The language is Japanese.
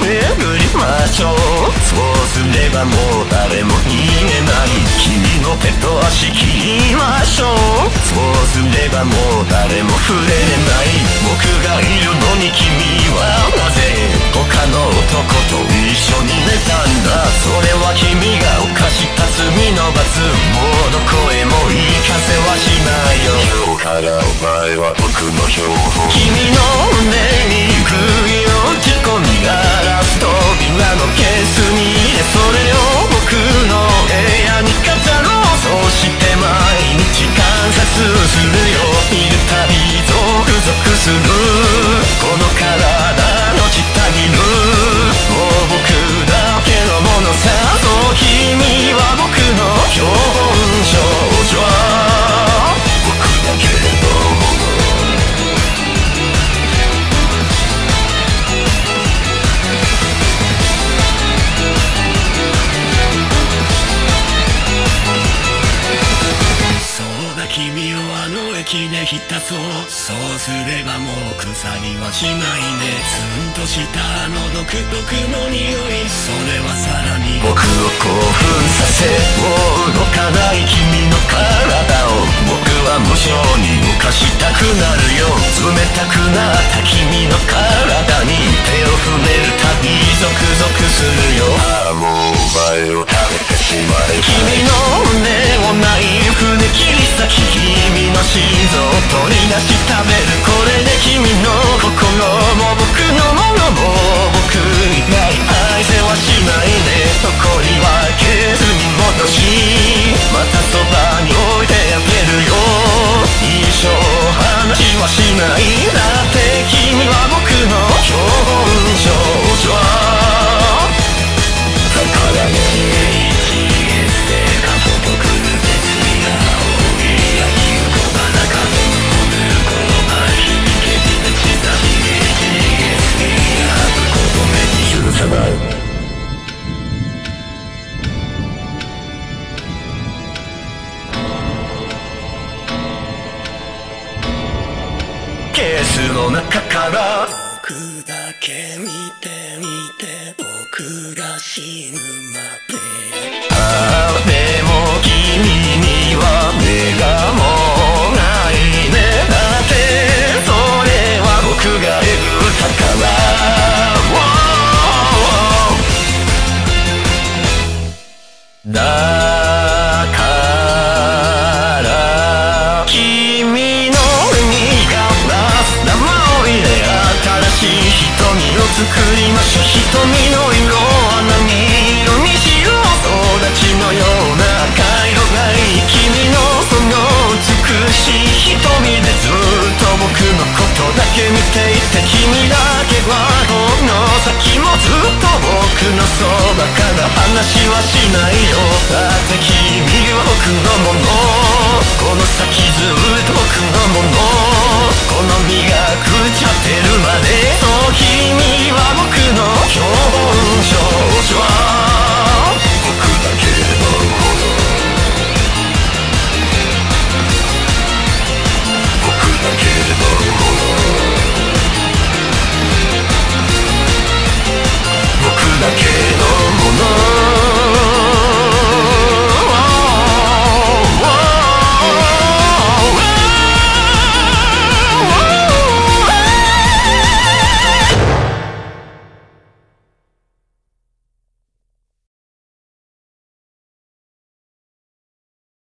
巡りましょう。そうすればもう誰も言えない。君の手と足切りましょう。そうすればもう誰も触れない。僕がいるのに浸そうそうすればもう腐りはしないねツンとしたあの独特の匂いそれはさらに僕を興奮させもう動かない君の体を僕は無性に動かしたくなるよ冷たくなった君の体に手を触れるたびゾクゾクするよああもうお前を食べてしまえ。君の胸をナイフで切り裂き心臓を取り出し食べるこれで君のスの中から。僕だけ見てみて僕が死ぬまで。ああでも君には目がもうないねだってそれは僕がエグさからだ作りましょう。瞳の色は何色にしよう育ちのような赤色がいい君のその美しい瞳でずっと僕のことだけ見ていて君だけはこの先もずっと僕のそばから話はしないよ。だって君は僕のもの。この先